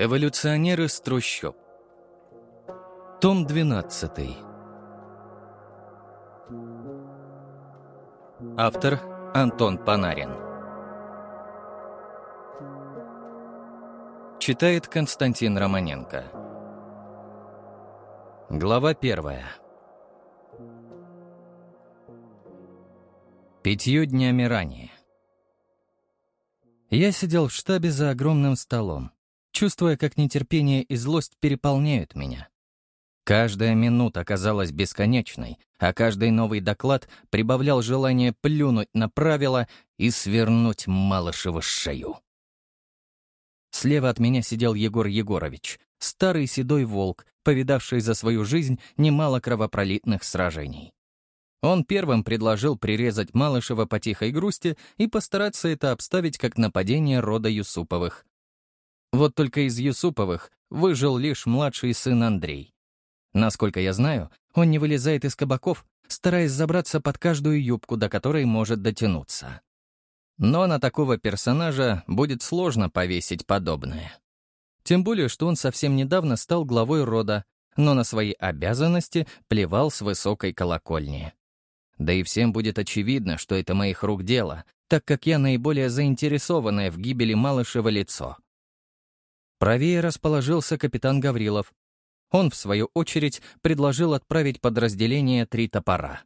Эволюционеры с трущоб. Том 12. Автор Антон Панарин. Читает Константин Романенко. Глава первая. Пятью днями ранее. Я сидел в штабе за огромным столом чувствуя, как нетерпение и злость переполняют меня. Каждая минута казалась бесконечной, а каждый новый доклад прибавлял желание плюнуть на правила и свернуть Малышева шею. Слева от меня сидел Егор Егорович, старый седой волк, повидавший за свою жизнь немало кровопролитных сражений. Он первым предложил прирезать Малышева по тихой грусти и постараться это обставить как нападение рода Юсуповых, вот только из Юсуповых выжил лишь младший сын Андрей. Насколько я знаю, он не вылезает из кабаков, стараясь забраться под каждую юбку, до которой может дотянуться. Но на такого персонажа будет сложно повесить подобное. Тем более, что он совсем недавно стал главой рода, но на свои обязанности плевал с высокой колокольни. Да и всем будет очевидно, что это моих рук дело, так как я наиболее заинтересованное в гибели Малышева лицо — Правее расположился капитан Гаврилов. Он, в свою очередь, предложил отправить подразделение «Три топора».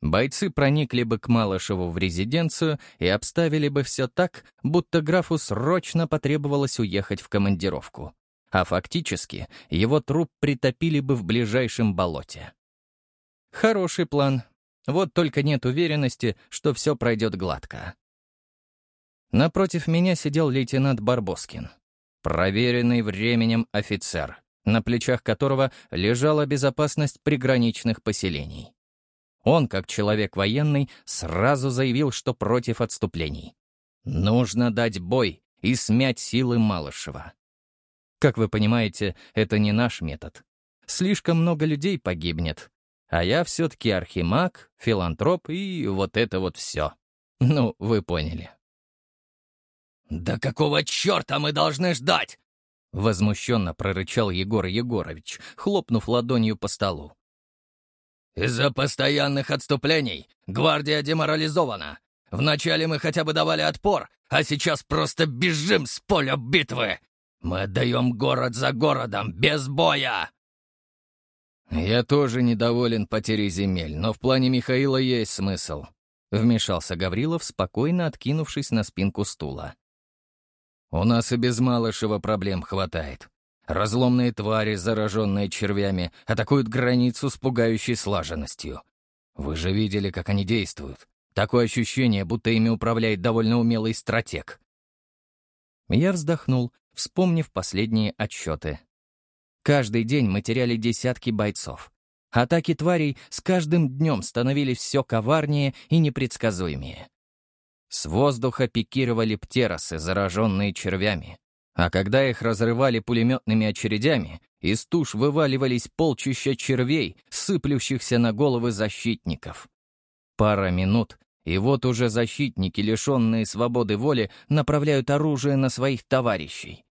Бойцы проникли бы к Малышеву в резиденцию и обставили бы все так, будто графу срочно потребовалось уехать в командировку. А фактически его труп притопили бы в ближайшем болоте. Хороший план. Вот только нет уверенности, что все пройдет гладко. Напротив меня сидел лейтенант Барбоскин. Проверенный временем офицер, на плечах которого лежала безопасность приграничных поселений. Он, как человек военный, сразу заявил, что против отступлений. Нужно дать бой и смять силы Малышева. Как вы понимаете, это не наш метод. Слишком много людей погибнет. А я все-таки архимаг, филантроп и вот это вот все. Ну, вы поняли. «Да какого черта мы должны ждать?» Возмущенно прорычал Егор Егорович, хлопнув ладонью по столу. «Из-за постоянных отступлений гвардия деморализована. Вначале мы хотя бы давали отпор, а сейчас просто бежим с поля битвы. Мы отдаем город за городом, без боя!» «Я тоже недоволен потерей земель, но в плане Михаила есть смысл», — вмешался Гаврилов, спокойно откинувшись на спинку стула. У нас и без Малышева проблем хватает. Разломные твари, зараженные червями, атакуют границу с пугающей слаженностью. Вы же видели, как они действуют. Такое ощущение, будто ими управляет довольно умелый стратег. Я вздохнул, вспомнив последние отчеты. Каждый день мы теряли десятки бойцов. Атаки тварей с каждым днем становились все коварнее и непредсказуемее. С воздуха пикировали птеросы, зараженные червями. А когда их разрывали пулеметными очередями, из туш вываливались полчища червей, сыплющихся на головы защитников. Пара минут, и вот уже защитники, лишенные свободы воли, направляют оружие на своих товарищей.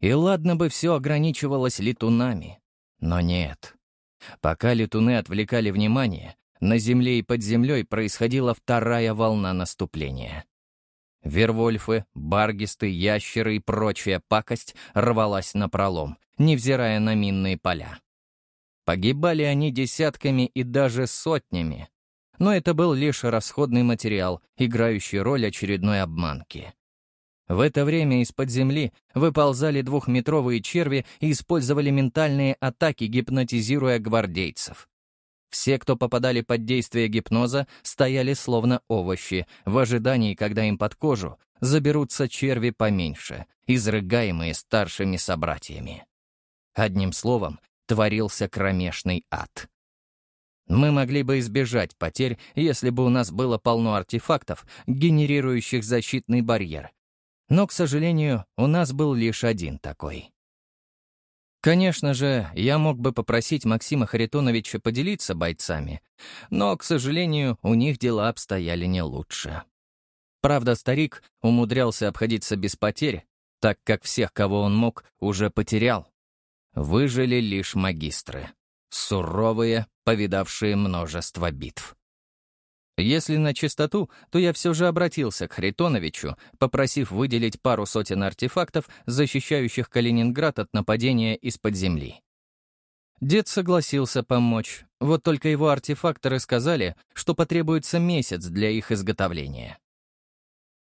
И ладно бы все ограничивалось летунами, но нет. Пока летуны отвлекали внимание, на земле и под землей происходила вторая волна наступления. Вервольфы, баргисты, ящеры и прочая пакость рвалась на пролом, невзирая на минные поля. Погибали они десятками и даже сотнями. Но это был лишь расходный материал, играющий роль очередной обманки. В это время из-под земли выползали двухметровые черви и использовали ментальные атаки, гипнотизируя гвардейцев. Все, кто попадали под действие гипноза, стояли словно овощи, в ожидании, когда им под кожу заберутся черви поменьше, изрыгаемые старшими собратьями. Одним словом, творился кромешный ад. Мы могли бы избежать потерь, если бы у нас было полно артефактов, генерирующих защитный барьер. Но, к сожалению, у нас был лишь один такой. Конечно же, я мог бы попросить Максима Харитоновича поделиться бойцами, но, к сожалению, у них дела обстояли не лучше. Правда, старик умудрялся обходиться без потерь, так как всех, кого он мог, уже потерял. Выжили лишь магистры, суровые, повидавшие множество битв. Если на чистоту, то я все же обратился к Хритоновичу, попросив выделить пару сотен артефактов, защищающих Калининград от нападения из-под земли. Дед согласился помочь, вот только его артефакторы сказали, что потребуется месяц для их изготовления.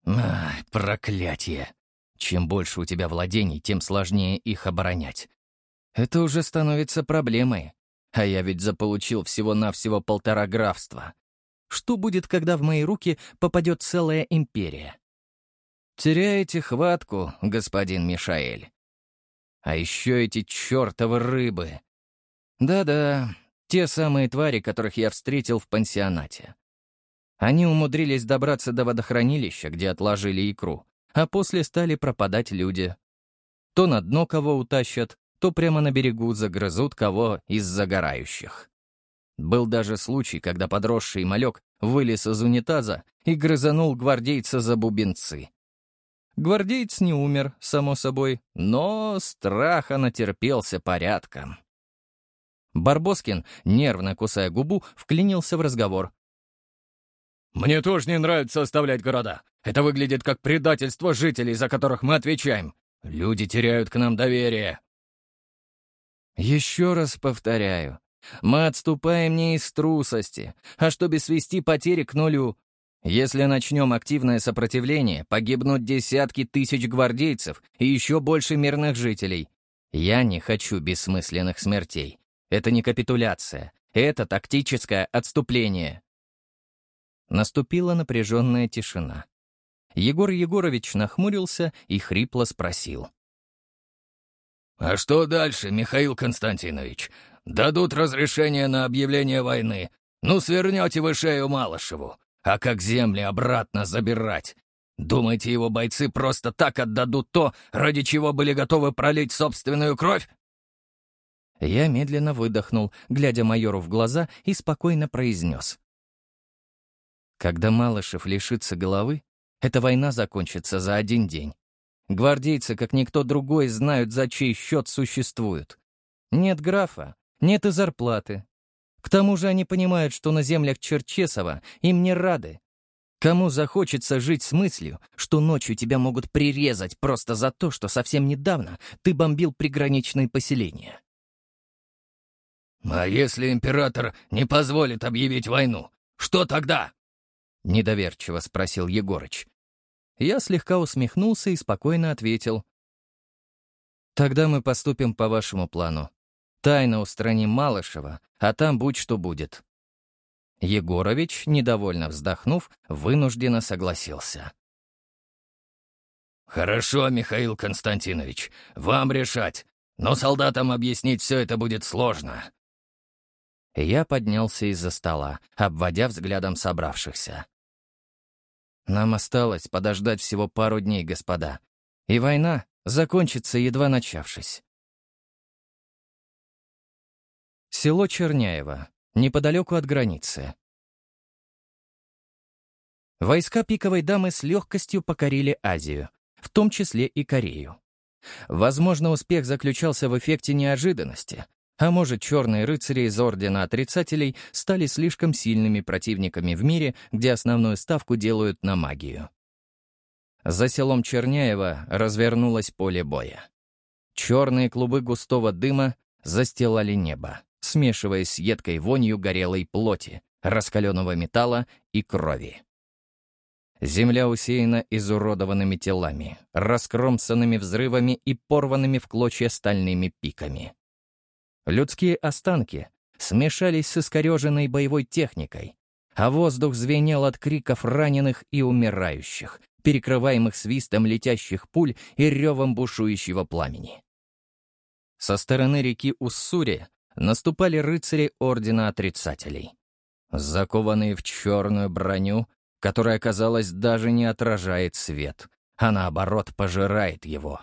Ай, проклятие! Чем больше у тебя владений, тем сложнее их оборонять. Это уже становится проблемой. А я ведь заполучил всего-навсего полтора графства. Что будет, когда в мои руки попадет целая империя? Теряете хватку, господин Мишаэль. А еще эти чертовы рыбы. Да-да, те самые твари, которых я встретил в пансионате. Они умудрились добраться до водохранилища, где отложили икру, а после стали пропадать люди. То на дно кого утащат, то прямо на берегу загрызут кого из загорающих. Был даже случай, когда подросший малек вылез из унитаза и грызанул гвардейца за бубенцы. Гвардеец не умер, само собой, но страха натерпелся порядком. Барбоскин, нервно кусая губу, вклинился в разговор. «Мне тоже не нравится оставлять города. Это выглядит как предательство жителей, за которых мы отвечаем. Люди теряют к нам доверие». «Еще раз повторяю, мы отступаем не из трусости, а чтобы свести потери к нулю. Если начнем активное сопротивление, погибнут десятки тысяч гвардейцев и еще больше мирных жителей. Я не хочу бессмысленных смертей. Это не капитуляция, это тактическое отступление. Наступила напряженная тишина. Егор Егорович нахмурился и хрипло спросил. «А что дальше, Михаил Константинович? Дадут разрешение на объявление войны. Ну, свернете вы шею Малышеву. А как земли обратно забирать? Думаете, его бойцы просто так отдадут то, ради чего были готовы пролить собственную кровь?» Я медленно выдохнул, глядя майору в глаза, и спокойно произнес. Когда Малышев лишится головы, эта война закончится за один день. Гвардейцы, как никто другой, знают, за чей счет существуют. Нет графа, нет и зарплаты. К тому же они понимают, что на землях Черчесова им не рады. Кому захочется жить с мыслью, что ночью тебя могут прирезать просто за то, что совсем недавно ты бомбил приграничные поселения? «А если император не позволит объявить войну, что тогда?» — недоверчиво спросил Егорыч. Я слегка усмехнулся и спокойно ответил. «Тогда мы поступим по вашему плану. Тайно устраним Малышева, а там будь что будет». Егорович, недовольно вздохнув, вынужденно согласился. «Хорошо, Михаил Константинович, вам решать, но солдатам объяснить все это будет сложно. Я поднялся из-за стола, обводя взглядом собравшихся. Нам осталось подождать всего пару дней, господа, и война закончится, едва начавшись. Село Черняево, неподалеку от границы. Войска пиковой дамы с легкостью покорили Азию, в том числе и Корею. Возможно, успех заключался в эффекте неожиданности, а может, черные рыцари из Ордена Отрицателей стали слишком сильными противниками в мире, где основную ставку делают на магию. За селом Черняева развернулось поле боя. Черные клубы густого дыма застилали небо, смешиваясь с едкой вонью горелой плоти, раскаленного металла и крови. Земля усеяна изуродованными телами, раскромсанными взрывами и порванными в клочья стальными пиками. Людские останки смешались с искореженной боевой техникой, а воздух звенел от криков раненых и умирающих, перекрываемых свистом летящих пуль и ревом бушующего пламени. Со стороны реки Уссури наступали рыцари Ордена Отрицателей. Закованные в черную броню, которая, казалось, даже не отражает свет, а наоборот пожирает его.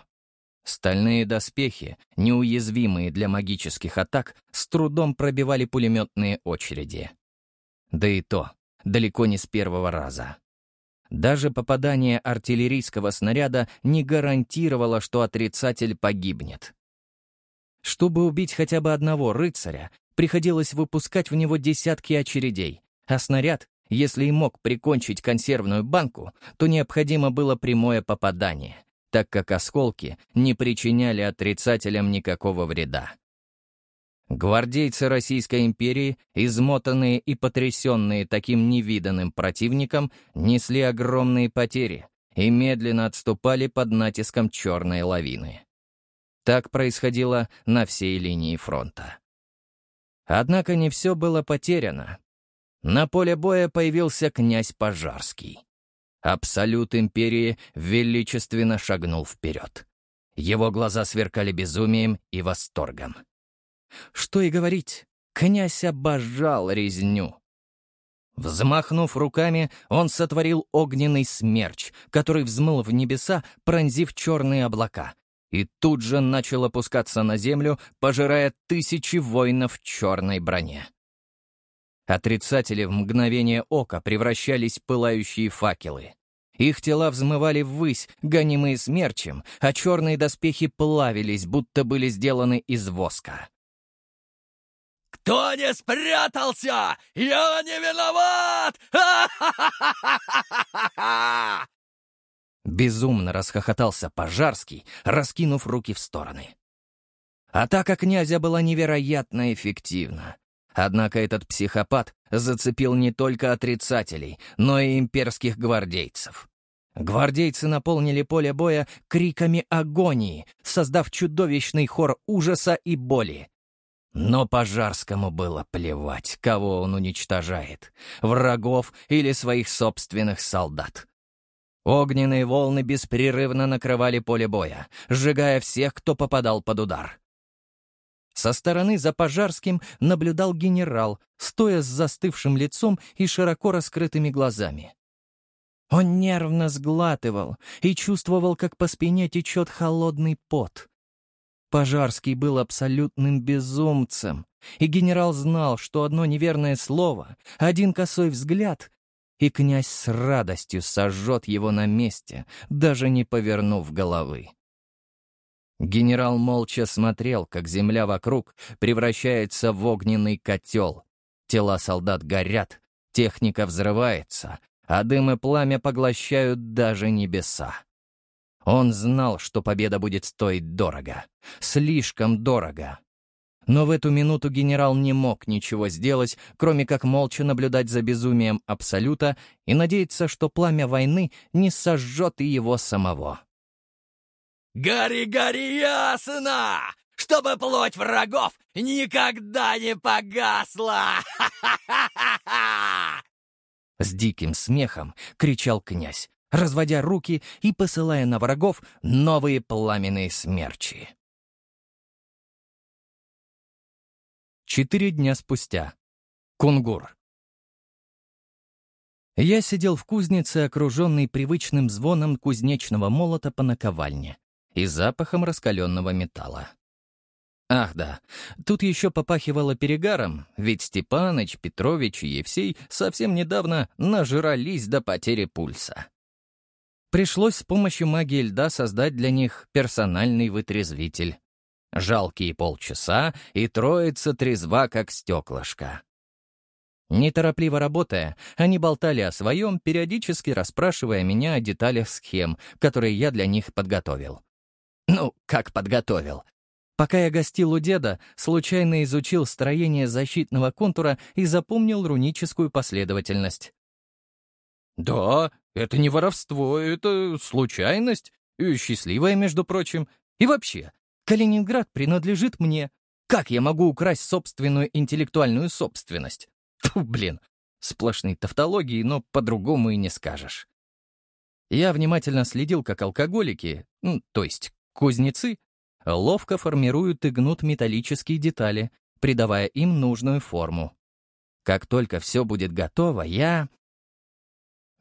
Стальные доспехи, неуязвимые для магических атак, с трудом пробивали пулеметные очереди. Да и то, далеко не с первого раза. Даже попадание артиллерийского снаряда не гарантировало, что отрицатель погибнет. Чтобы убить хотя бы одного рыцаря, приходилось выпускать в него десятки очередей, а снаряд, если и мог прикончить консервную банку, то необходимо было прямое попадание, так как осколки не причиняли отрицателям никакого вреда. Гвардейцы Российской империи, измотанные и потрясенные таким невиданным противником, несли огромные потери и медленно отступали под натиском черной лавины. Так происходило на всей линии фронта. Однако не все было потеряно. На поле боя появился князь Пожарский. Абсолют империи величественно шагнул вперед. Его глаза сверкали безумием и восторгом. Что и говорить, князь обожал резню. Взмахнув руками, он сотворил огненный смерч, который взмыл в небеса, пронзив черные облака, и тут же начал опускаться на землю, пожирая тысячи воинов в черной броне. Отрицатели в мгновение ока превращались в пылающие факелы. Их тела взмывали ввысь, гонимые смерчем, а черные доспехи плавились, будто были сделаны из воска. «Кто не спрятался? Я не виноват!» Безумно расхохотался Пожарский, раскинув руки в стороны. Атака князя была невероятно эффективна. Однако этот психопат зацепил не только отрицателей, но и имперских гвардейцев. Гвардейцы наполнили поле боя криками агонии, создав чудовищный хор ужаса и боли. Но Пожарскому было плевать, кого он уничтожает — врагов или своих собственных солдат. Огненные волны беспрерывно накрывали поле боя, сжигая всех, кто попадал под удар. Со стороны за Пожарским наблюдал генерал, стоя с застывшим лицом и широко раскрытыми глазами. Он нервно сглатывал и чувствовал, как по спине течет холодный пот. Пожарский был абсолютным безумцем, и генерал знал, что одно неверное слово, один косой взгляд, и князь с радостью сожжет его на месте, даже не повернув головы. Генерал молча смотрел, как земля вокруг превращается в огненный котел. Тела солдат горят, техника взрывается, а дым и пламя поглощают даже небеса. Он знал, что победа будет стоить дорого. Слишком дорого. Но в эту минуту генерал не мог ничего сделать, кроме как молча наблюдать за безумием Абсолюта и надеяться, что пламя войны не сожжет и его самого. «Гори, гори ясно! Чтобы плоть врагов никогда не погасла!» С диким смехом кричал князь, разводя руки и посылая на врагов новые пламенные смерчи. Четыре дня спустя. Кунгур. Я сидел в кузнице, окруженный привычным звоном кузнечного молота по наковальне и запахом раскаленного металла. Ах да, тут еще попахивало перегаром, ведь Степаныч, Петрович и Евсей совсем недавно нажрались до потери пульса. Пришлось с помощью магии льда создать для них персональный вытрезвитель. Жалкие полчаса, и троица трезва, как стеклышко. Неторопливо работая, они болтали о своем, периодически расспрашивая меня о деталях схем, которые я для них подготовил. Ну, как подготовил? Пока я гостил у деда, случайно изучил строение защитного контура и запомнил руническую последовательность. «Да, это не воровство, это случайность. И счастливая, между прочим. И вообще, Калининград принадлежит мне. Как я могу украсть собственную интеллектуальную собственность? Фу, блин, сплошные тавтологии, но по-другому и не скажешь. Я внимательно следил, как алкоголики, ну, то есть кузнецы, ловко формируют и гнут металлические детали, придавая им нужную форму. Как только все будет готово, я...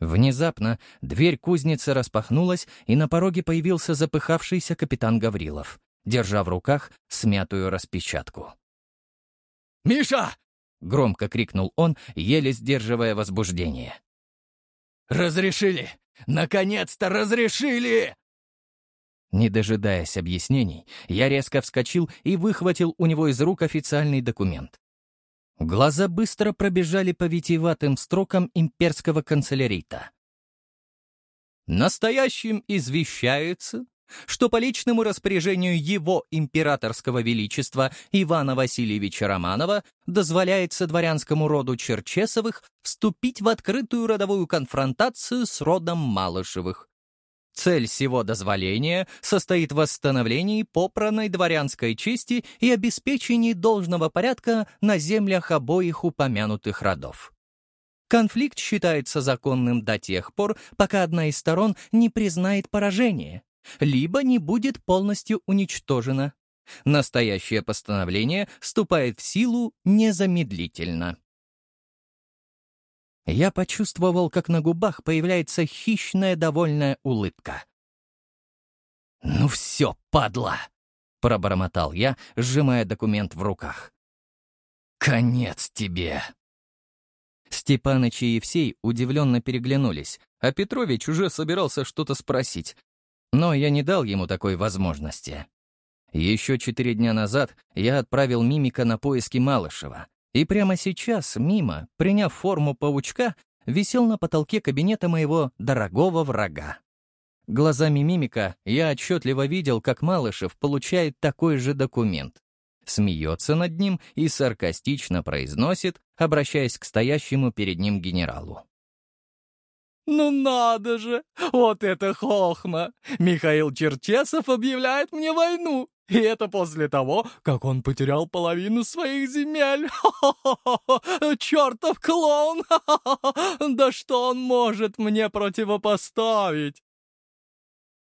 Внезапно дверь кузницы распахнулась, и на пороге появился запыхавшийся капитан Гаврилов, держа в руках смятую распечатку. «Миша!» — громко крикнул он, еле сдерживая возбуждение. Разрешили! Наконец-то разрешили!» Не дожидаясь объяснений, я резко вскочил и выхватил у него из рук официальный документ. Глаза быстро пробежали по витиеватым строкам имперского канцелярита. Настоящим извещается, что по личному распоряжению его императорского величества Ивана Васильевича Романова дозволяется дворянскому роду Черчесовых вступить в открытую родовую конфронтацию с родом Малышевых. Цель сего дозволения состоит в восстановлении попранной дворянской чести и обеспечении должного порядка на землях обоих упомянутых родов. Конфликт считается законным до тех пор, пока одна из сторон не признает поражение, либо не будет полностью уничтожена. Настоящее постановление вступает в силу незамедлительно. Я почувствовал, как на губах появляется хищная довольная улыбка. «Ну все, падла!» — пробормотал я, сжимая документ в руках. «Конец тебе!» Степаныч и Евсей удивленно переглянулись, а Петрович уже собирался что-то спросить. Но я не дал ему такой возможности. Еще четыре дня назад я отправил Мимика на поиски Малышева, и прямо сейчас Мима, приняв форму паучка, висел на потолке кабинета моего дорогого врага. Глазами Мимика я отчетливо видел, как Малышев получает такой же документ смеется над ним и саркастично произносит, обращаясь к стоящему перед ним генералу. «Ну надо же! Вот это хохма! Михаил Черчесов объявляет мне войну! И это после того, как он потерял половину своих земель! Хо-хо-хо! Чертов клоун! Да что он может мне противопоставить?»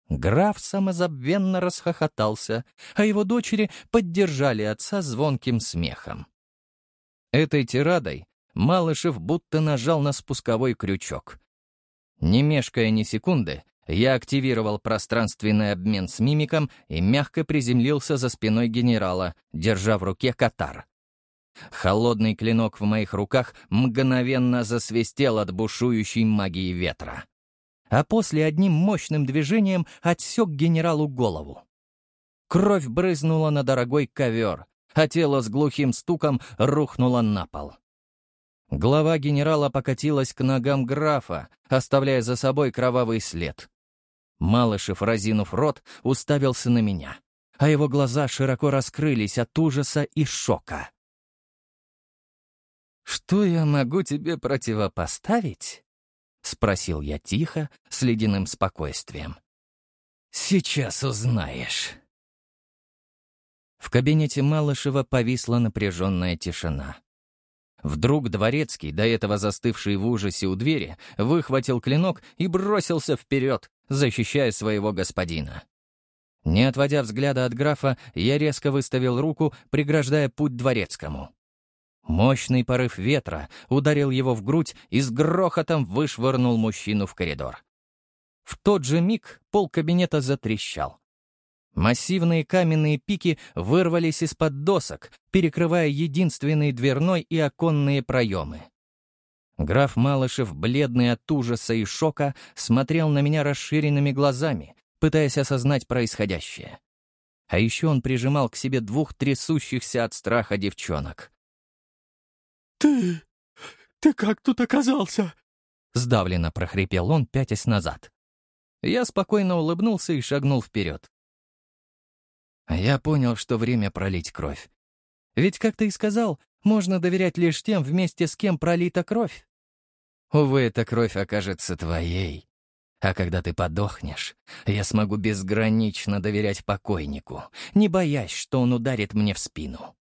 Граф самозабвенно расхохотался, а его дочери поддержали отца звонким смехом. Этой тирадой Малышев будто нажал на спусковой крючок. Не мешкая ни секунды, я активировал пространственный обмен с мимиком и мягко приземлился за спиной генерала, держа в руке катар. Холодный клинок в моих руках мгновенно засвистел от бушующей магии ветра а после одним мощным движением отсек генералу голову. Кровь брызнула на дорогой ковер, а тело с глухим стуком рухнуло на пол. Глава генерала покатилась к ногам графа, оставляя за собой кровавый след. Малышев, разинув рот, уставился на меня, а его глаза широко раскрылись от ужаса и шока. «Что я могу тебе противопоставить?» — спросил я тихо, с ледяным спокойствием. «Сейчас узнаешь». В кабинете Малышева повисла напряженная тишина. Вдруг Дворецкий, до этого застывший в ужасе у двери, выхватил клинок и бросился вперед, защищая своего господина. Не отводя взгляда от графа, я резко выставил руку, преграждая путь Дворецкому. Мощный порыв ветра ударил его в грудь и с грохотом вышвырнул мужчину в коридор. В тот же миг пол кабинета затрещал. Массивные каменные пики вырвались из-под досок, перекрывая единственные дверной и оконные проемы. Граф Малышев, бледный от ужаса и шока, смотрел на меня расширенными глазами, пытаясь осознать происходящее. А еще он прижимал к себе двух трясущихся от страха девчонок. «Ты... ты как тут оказался?» Сдавленно прохрипел он, пятясь назад. Я спокойно улыбнулся и шагнул вперед. Я понял, что время пролить кровь. Ведь, как ты и сказал, можно доверять лишь тем, вместе с кем пролита кровь. Увы, эта кровь окажется твоей. А когда ты подохнешь, я смогу безгранично доверять покойнику, не боясь, что он ударит мне в спину.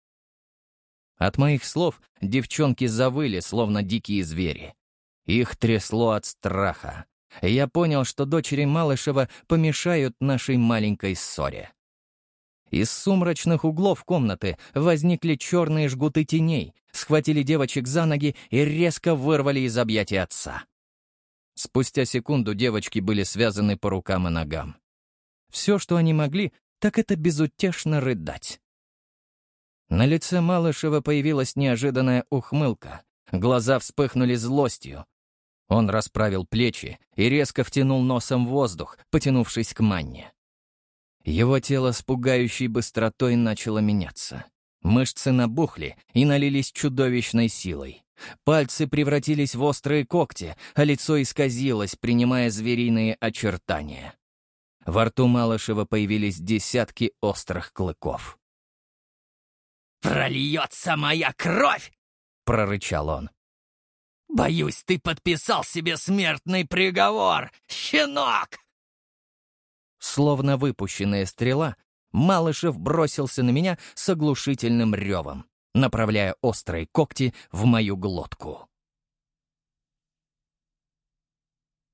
От моих слов девчонки завыли, словно дикие звери. Их трясло от страха. Я понял, что дочери Малышева помешают нашей маленькой ссоре. Из сумрачных углов комнаты возникли черные жгуты теней, схватили девочек за ноги и резко вырвали из объятий отца. Спустя секунду девочки были связаны по рукам и ногам. Все, что они могли, так это безутешно рыдать. На лице Малышева появилась неожиданная ухмылка. Глаза вспыхнули злостью. Он расправил плечи и резко втянул носом воздух, потянувшись к манне. Его тело с пугающей быстротой начало меняться. Мышцы набухли и налились чудовищной силой. Пальцы превратились в острые когти, а лицо исказилось, принимая звериные очертания. Во рту Малышева появились десятки острых клыков. «Прольется моя кровь!» — прорычал он. «Боюсь, ты подписал себе смертный приговор, щенок!» Словно выпущенная стрела, Малышев бросился на меня с оглушительным ревом, направляя острые когти в мою глотку.